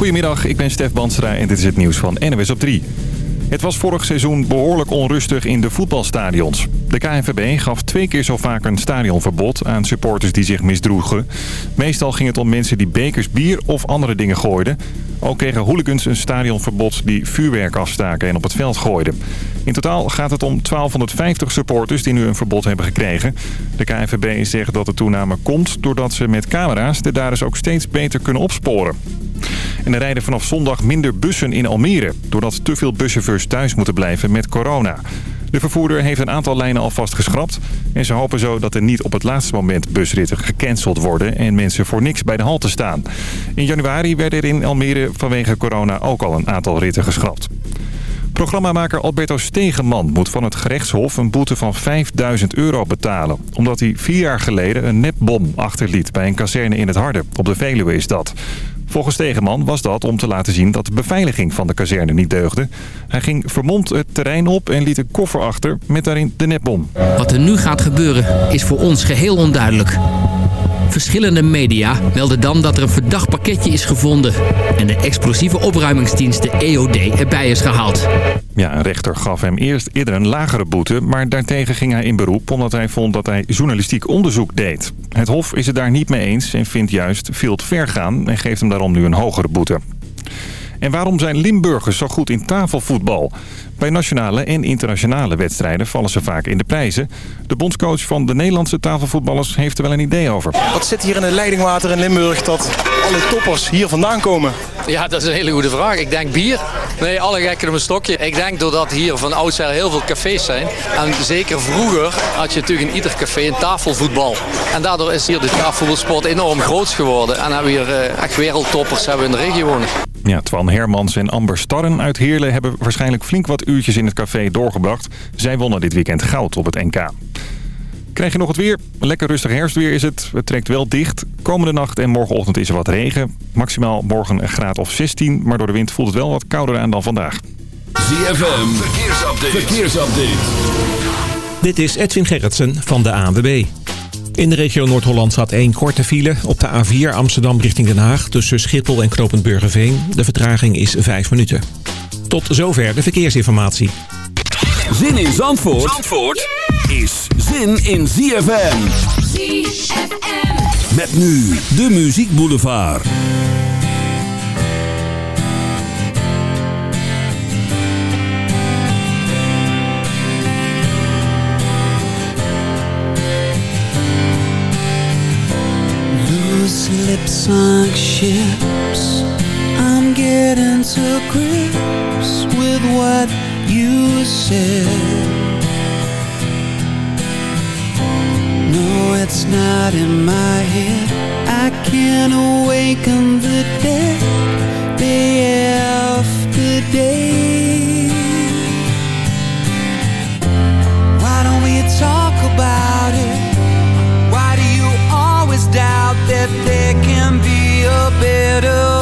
Goedemiddag, ik ben Stef Banstra en dit is het nieuws van NWS op 3. Het was vorig seizoen behoorlijk onrustig in de voetbalstadions. De KNVB gaf twee keer zo vaak een stadionverbod aan supporters die zich misdroegen. Meestal ging het om mensen die bekers bier of andere dingen gooiden. Ook kregen hooligans een stadionverbod die vuurwerk afstaken en op het veld gooiden. In totaal gaat het om 1250 supporters die nu een verbod hebben gekregen. De KNVB zegt dat de toename komt doordat ze met camera's de daders ook steeds beter kunnen opsporen. En er rijden vanaf zondag minder bussen in Almere... doordat te veel buschauffeurs thuis moeten blijven met corona. De vervoerder heeft een aantal lijnen alvast geschrapt... en ze hopen zo dat er niet op het laatste moment busritten gecanceld worden... en mensen voor niks bij de halte staan. In januari werden er in Almere vanwege corona ook al een aantal ritten geschrapt. Programmamaker Alberto Stegeman moet van het gerechtshof een boete van 5000 euro betalen. Omdat hij vier jaar geleden een nepbom achterliet bij een kazerne in het Harde. Op de Veluwe is dat. Volgens Stegeman was dat om te laten zien dat de beveiliging van de kazerne niet deugde. Hij ging vermomd het terrein op en liet een koffer achter met daarin de nepbom. Wat er nu gaat gebeuren is voor ons geheel onduidelijk. Verschillende media melden dan dat er een verdacht pakketje is gevonden... en de explosieve opruimingsdienst de EOD erbij is gehaald. Ja, een rechter gaf hem eerst eerder een lagere boete... maar daartegen ging hij in beroep omdat hij vond dat hij journalistiek onderzoek deed. Het Hof is het daar niet mee eens en vindt juist veel te ver gaan... en geeft hem daarom nu een hogere boete. En waarom zijn Limburgers zo goed in tafelvoetbal? Bij nationale en internationale wedstrijden vallen ze vaak in de prijzen. De bondscoach van de Nederlandse tafelvoetballers heeft er wel een idee over. Wat zit hier in het leidingwater in Limburg dat alle toppers hier vandaan komen? Ja, dat is een hele goede vraag. Ik denk bier. Nee, alle gekken op een stokje. Ik denk doordat hier van oudsher heel veel cafés zijn. En zeker vroeger had je natuurlijk in ieder café een tafelvoetbal. En daardoor is hier de tafelvoetbalsport enorm groot geworden. En hebben we hier eh, echt wereldtoppers hebben we in de regio wonen. Ja, Twan Hermans en Amber Starren uit Heerlen hebben waarschijnlijk flink wat uurtjes in het café doorgebracht. Zij wonnen dit weekend goud op het NK. Krijg je nog het weer? Lekker rustig herfstweer is het. Het trekt wel dicht. Komende nacht en morgenochtend is er wat regen. Maximaal morgen een graad of 16, maar door de wind voelt het wel wat kouder aan dan vandaag. ZFM, verkeersupdate. verkeersupdate. Dit is Edwin Gerritsen van de ANWB. In de regio Noord-Holland staat één korte file op de A4 Amsterdam richting Den Haag... tussen Schiphol en Knopend Burgerveen. De vertraging is 5 minuten. Tot zover de verkeersinformatie. Zin in Zandvoort, Zandvoort is zin in ZFM. ZFM. Met nu de Muziek Boulevard. Lips sunk ships. I'm getting to grips with what you said. No, it's not in my head. I can't awaken the dead. Day after day a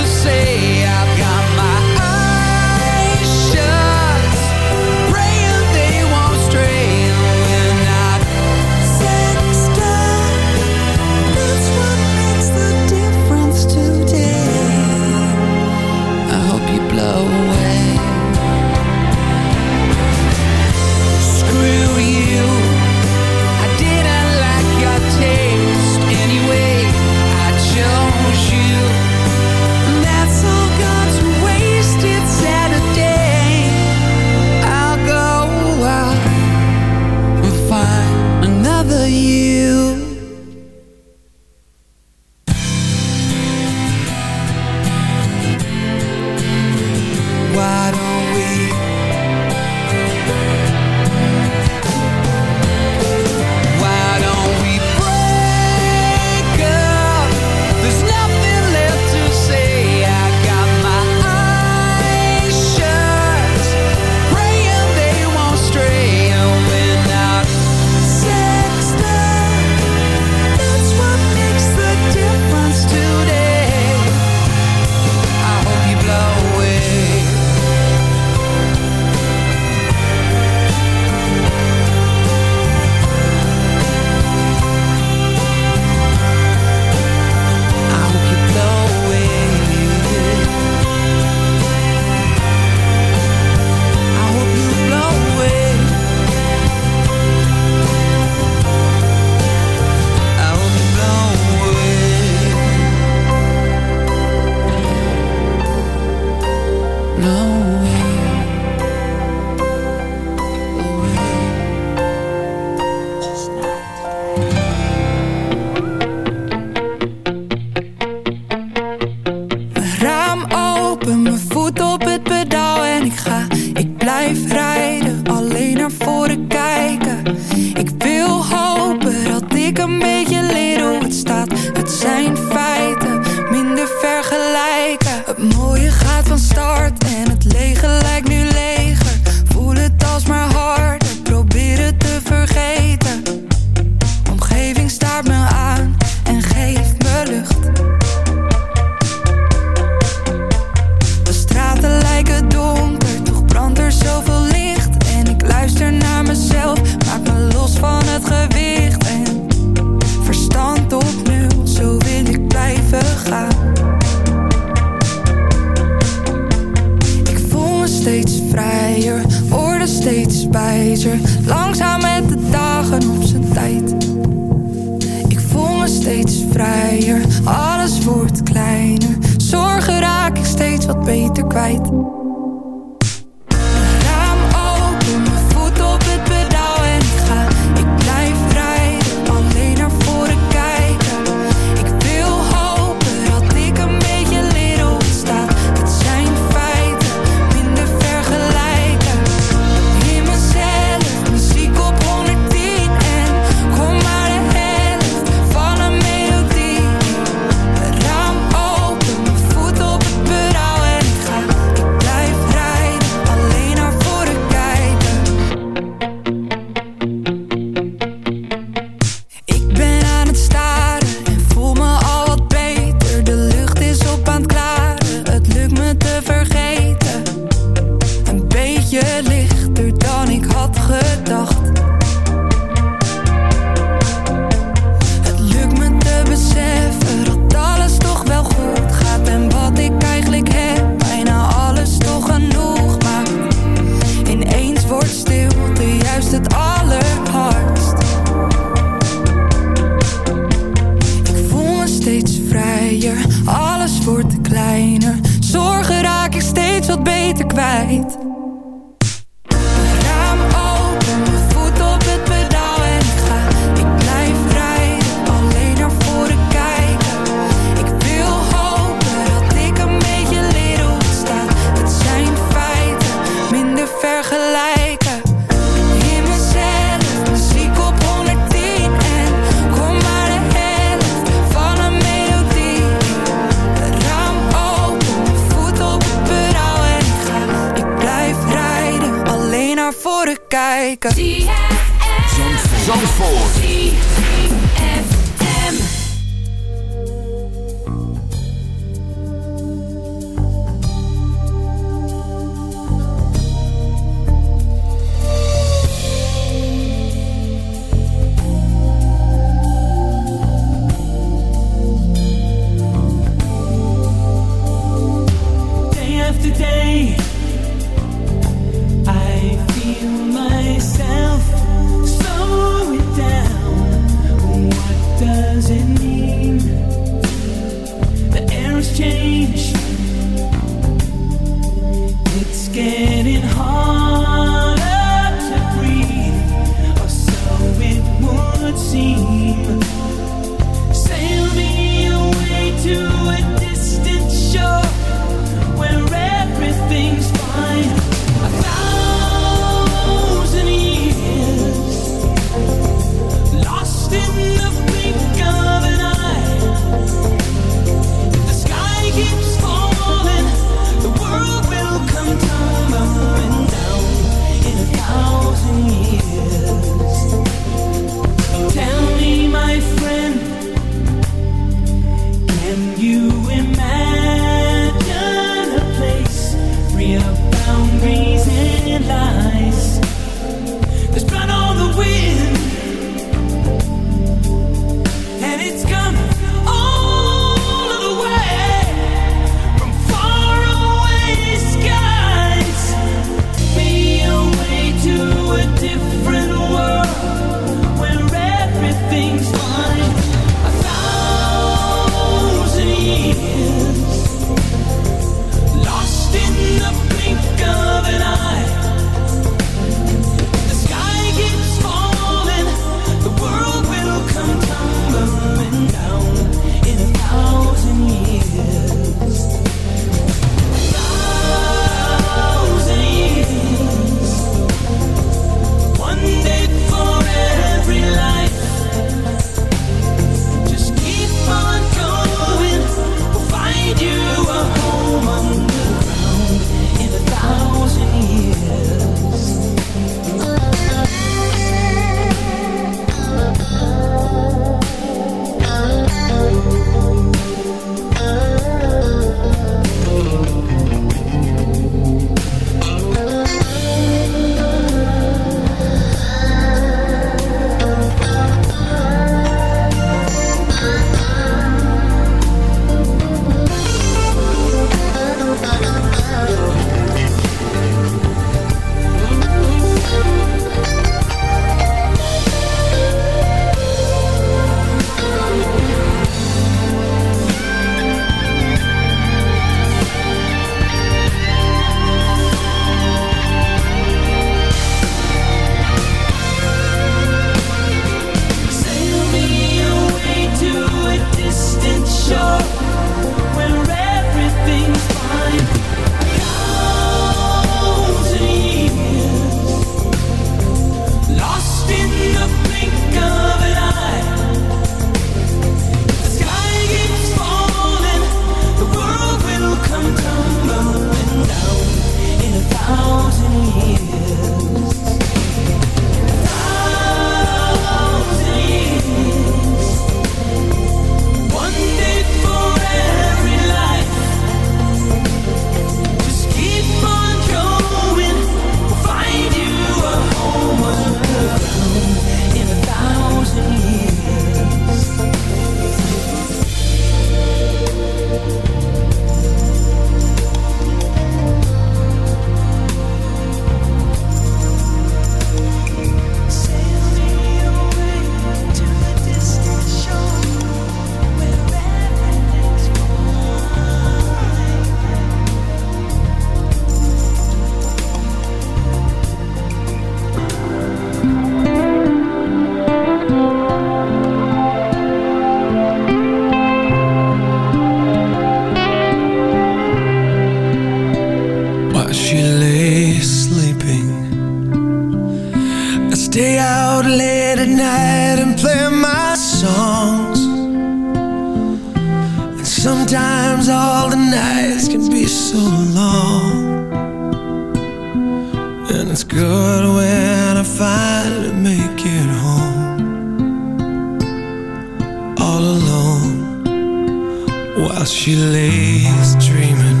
while she lays dreaming.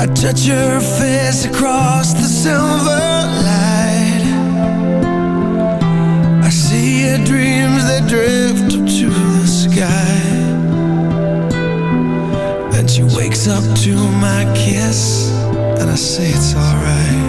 I touch her face across the silver light. I see her dreams that drift up to the sky. Then she wakes up to my kiss And I say it's alright.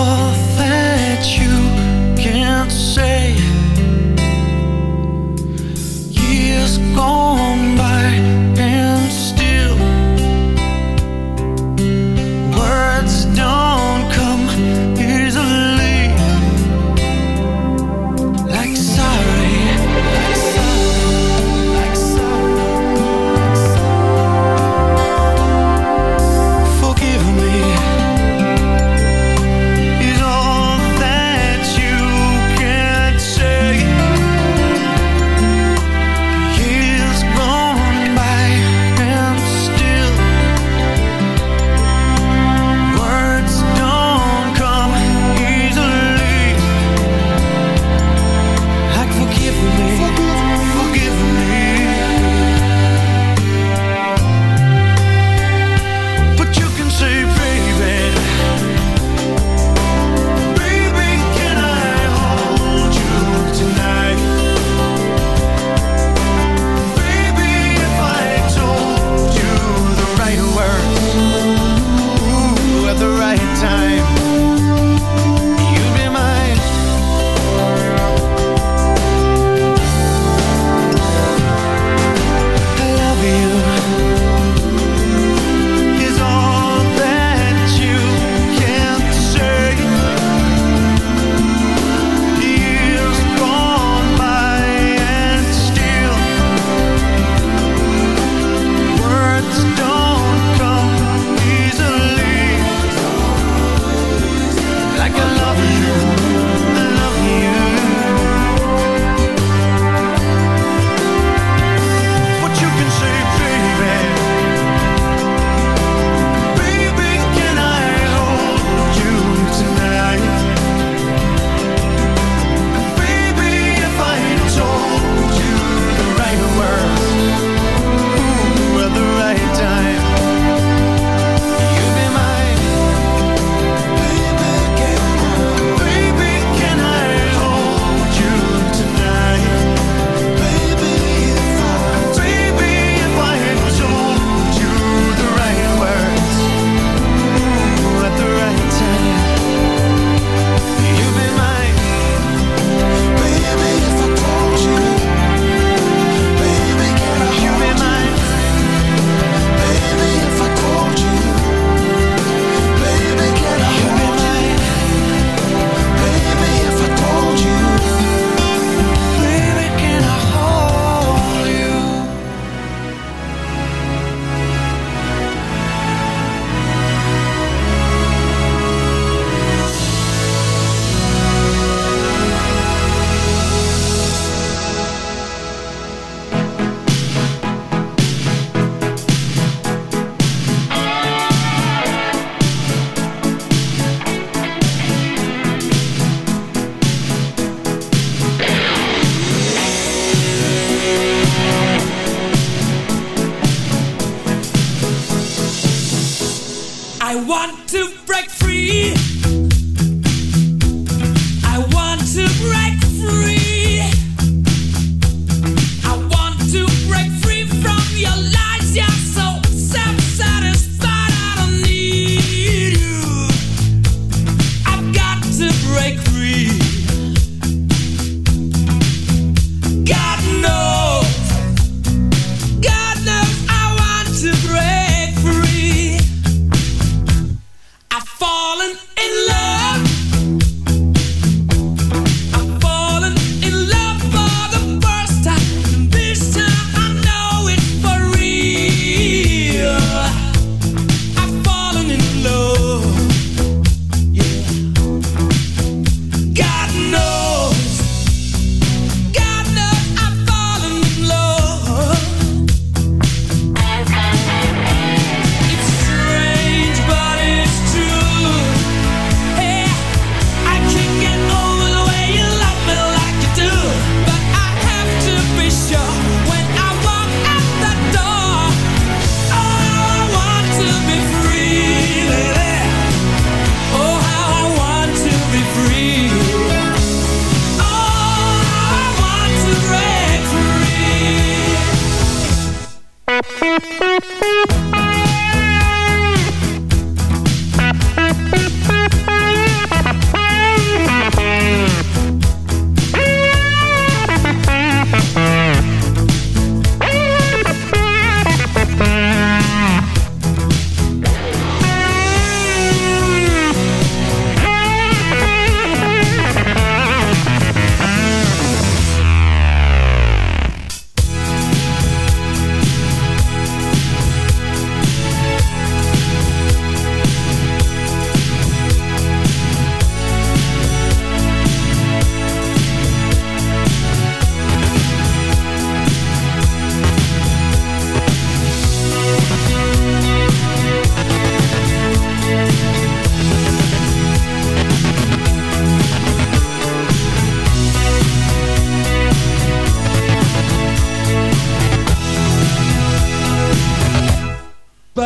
all that you can say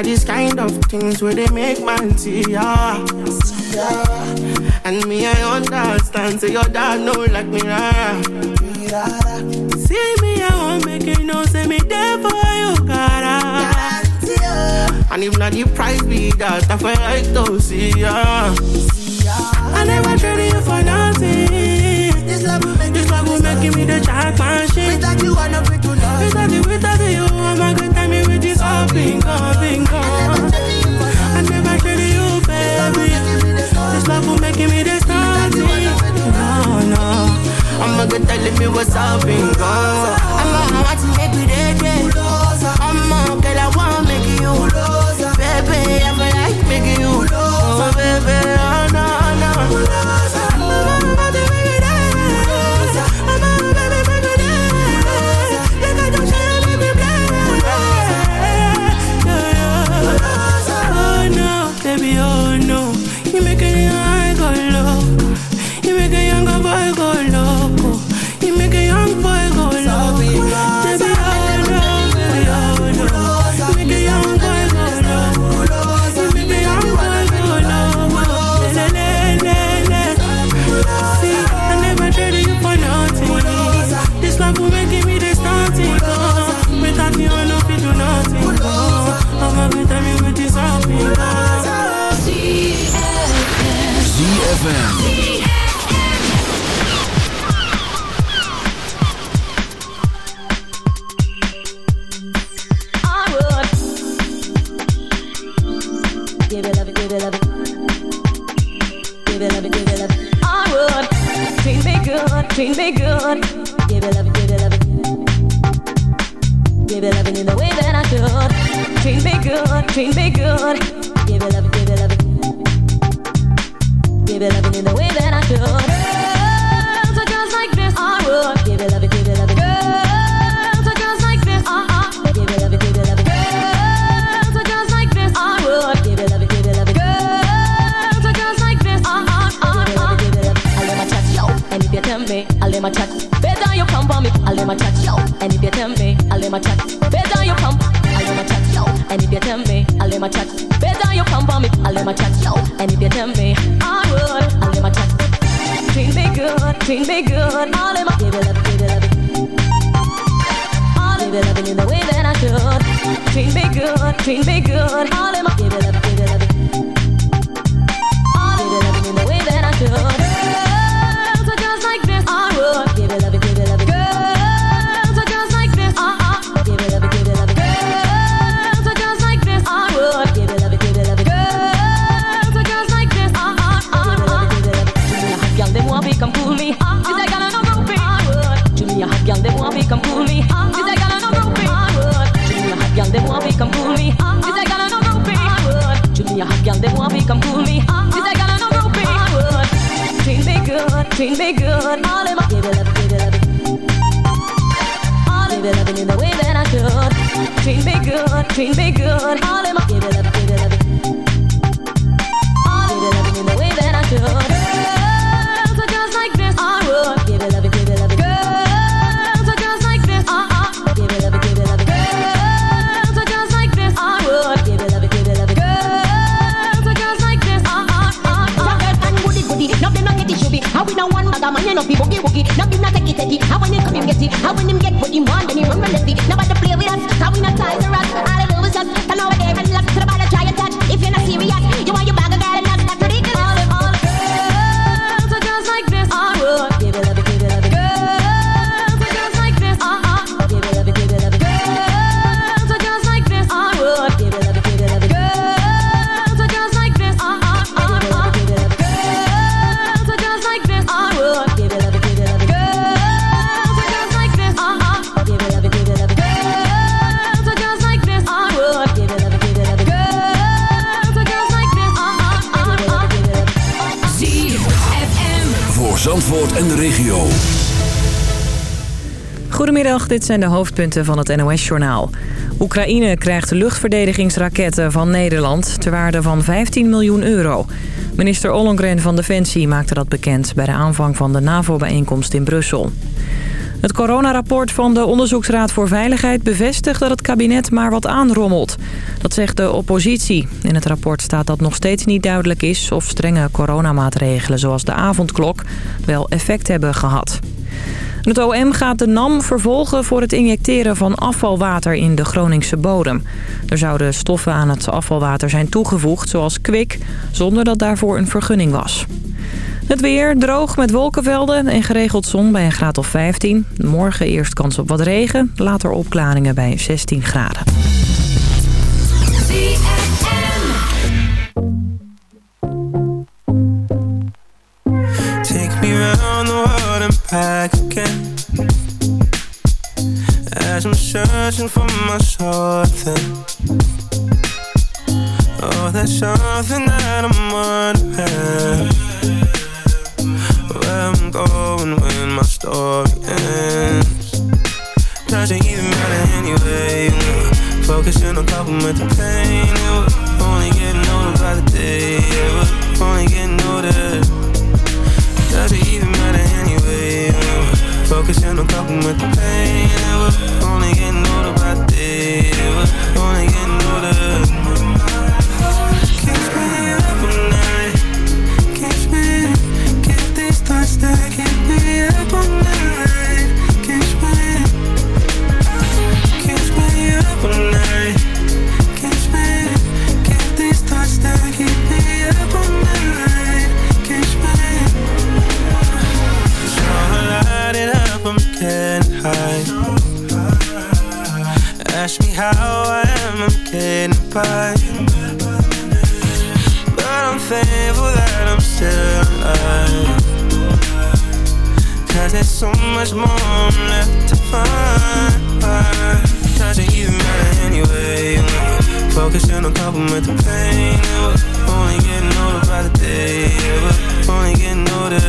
na these kind of things where they make man see ya. And me, I understand, say your dad know like me, rara. See me, I won't make you know, say me there for you, cara. And if not the price be that, I feel like to see ya. I never traded you for nothing. This love will make, this love will make me the jackpot machine. Without you, I'm not free to love. Without you, without you, I'm a good time. I've been gone, been gone. I never treated you, baby. This love will make me this. No, no. I'ma go telling me what's up, been. I'm on my watch, baby, day, day. I'm on, girl, I wanna make you. Baby, I feel like making you. Oh, baby, oh, no, no. ZFM. In it loving in the way that I should. Treat me good, treat me good. All in my give it love, give it love. All in it loving in the way that I should. Girls are just like this. I would give it love, give it love. Girls are just like this. Uh uh. Give it love, give it love. Girls are just like this. I would give it love, give it love. Girls are just like this. Uh uh uh uh. and goody goody. Now them not get it be. How we no one a man, you know fi boogie woogie. Now him not take it take it. How when it. How when him get what him want, then he run. Now to play with us, how we not tie the Goedemiddag, dit zijn de hoofdpunten van het NOS-journaal. Oekraïne krijgt luchtverdedigingsraketten van Nederland ter waarde van 15 miljoen euro. Minister Ollongren van Defensie maakte dat bekend bij de aanvang van de NAVO-bijeenkomst in Brussel. Het coronarapport van de Onderzoeksraad voor Veiligheid bevestigt dat het kabinet maar wat aanrommelt. Dat zegt de oppositie. In het rapport staat dat nog steeds niet duidelijk is of strenge coronamaatregelen zoals de avondklok wel effect hebben gehad. Het OM gaat de NAM vervolgen voor het injecteren van afvalwater in de Groningse bodem. Er zouden stoffen aan het afvalwater zijn toegevoegd, zoals kwik, zonder dat daarvoor een vergunning was. Het weer droog met wolkenvelden en geregeld zon bij een graad of 15. Morgen eerst kans op wat regen, later opklaringen bij 16 graden. Searching for my something. Oh, there's something that I'm wondering. Where I'm going when my story ends. Doesn't even matter anyway. Focusing on coping with the pain. Yeah, We're only getting older by the day. Yeah, We're only getting older. Doesn't even matter anyway. Focusing on coping with the pain. We're only getting older by the day. We're only getting older. Keeps me up all night. Keeps me, keep these thoughts that keep me up all night. Keeps me, keeps me up all night. How I am, I'm getting by. But I'm thankful that I'm still alive. Cause there's so much more left to find. Doesn't even matter anyway. Focusing on coping with the pain. We're only getting older by the day. We're only getting older.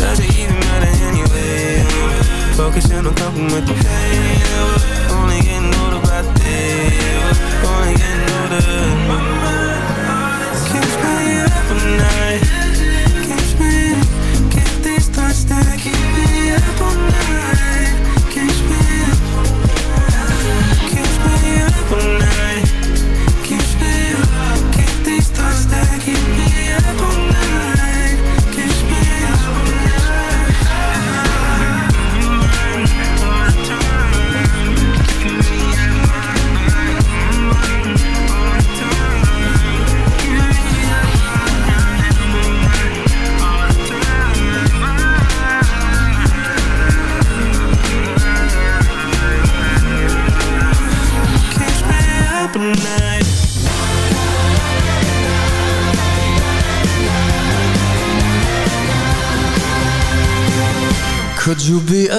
Doesn't even matter anyway. Focusing on coping with the pain. Only getting older by the day. Only getting older. Keeps me up all night. Keeps me, keep these thoughts that keep me up all night. Keeps me, keeps me up all night.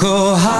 go high.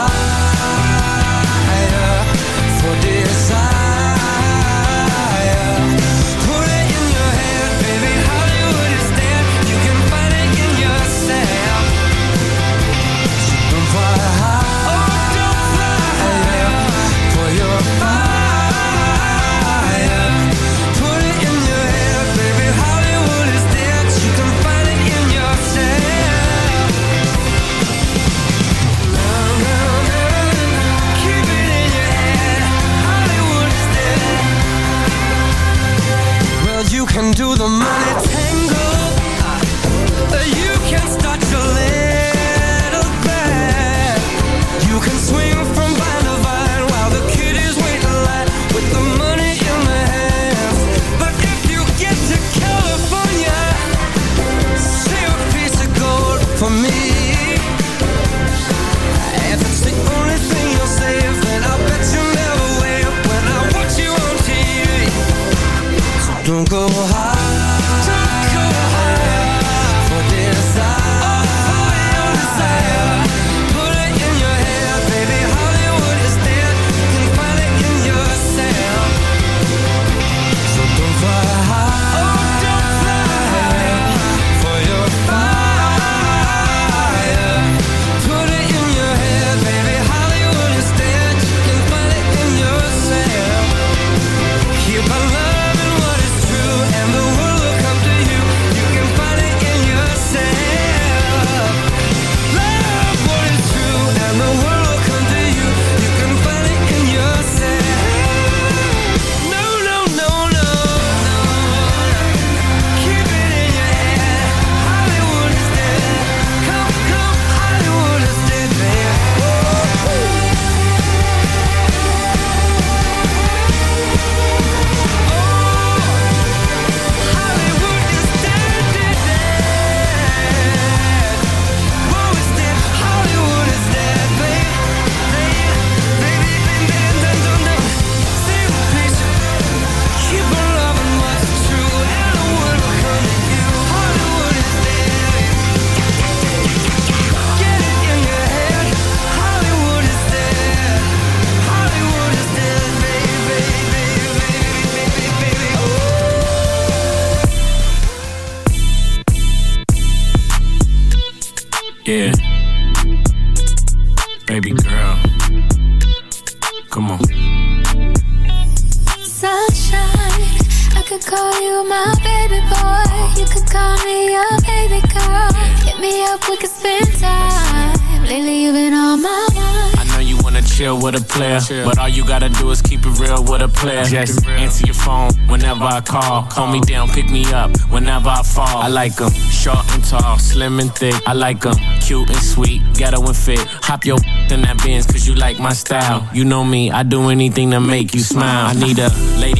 I call. Me down, pick me up whenever I fall. I like them short and tall, slim and thick. I like them cute and sweet, ghetto and fit. Hop your in that Benz cause you like my style. You know me, I do anything to make you smile. I need a lady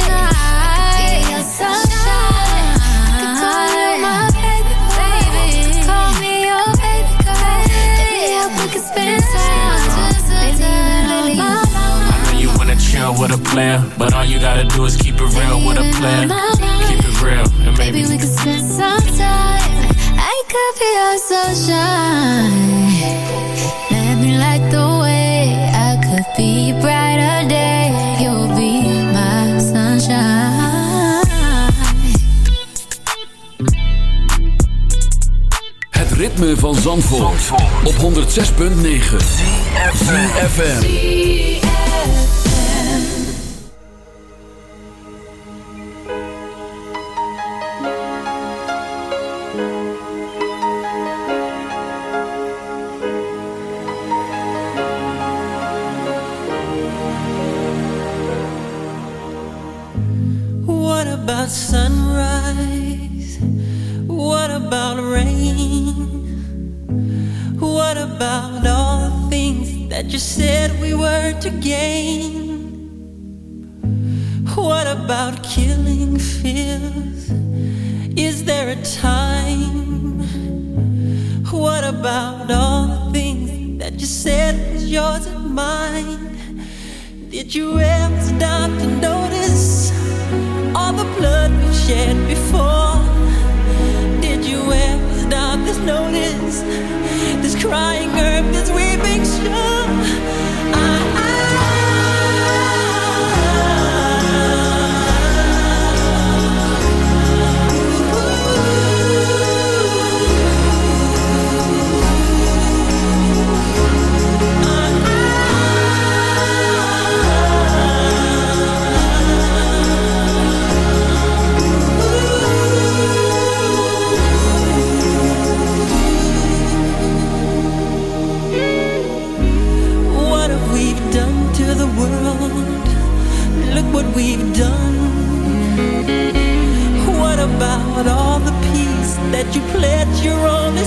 With a player, but all you gotta do is keep it real with a player. Keep it real, and maybe Maybe we could spend some time. I could be your sunshine. Let me light the way. I could be brighter day. You'll be my sunshine. Het ritme van Zandvoort, op 106.9 ZFM.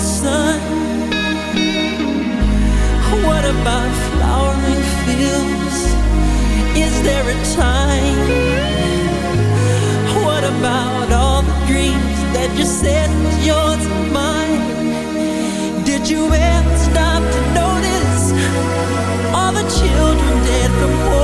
Son? What about flowering fields? Is there a time? What about all the dreams that you said was yours and mine? Did you ever stop to notice all the children dead from war?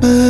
But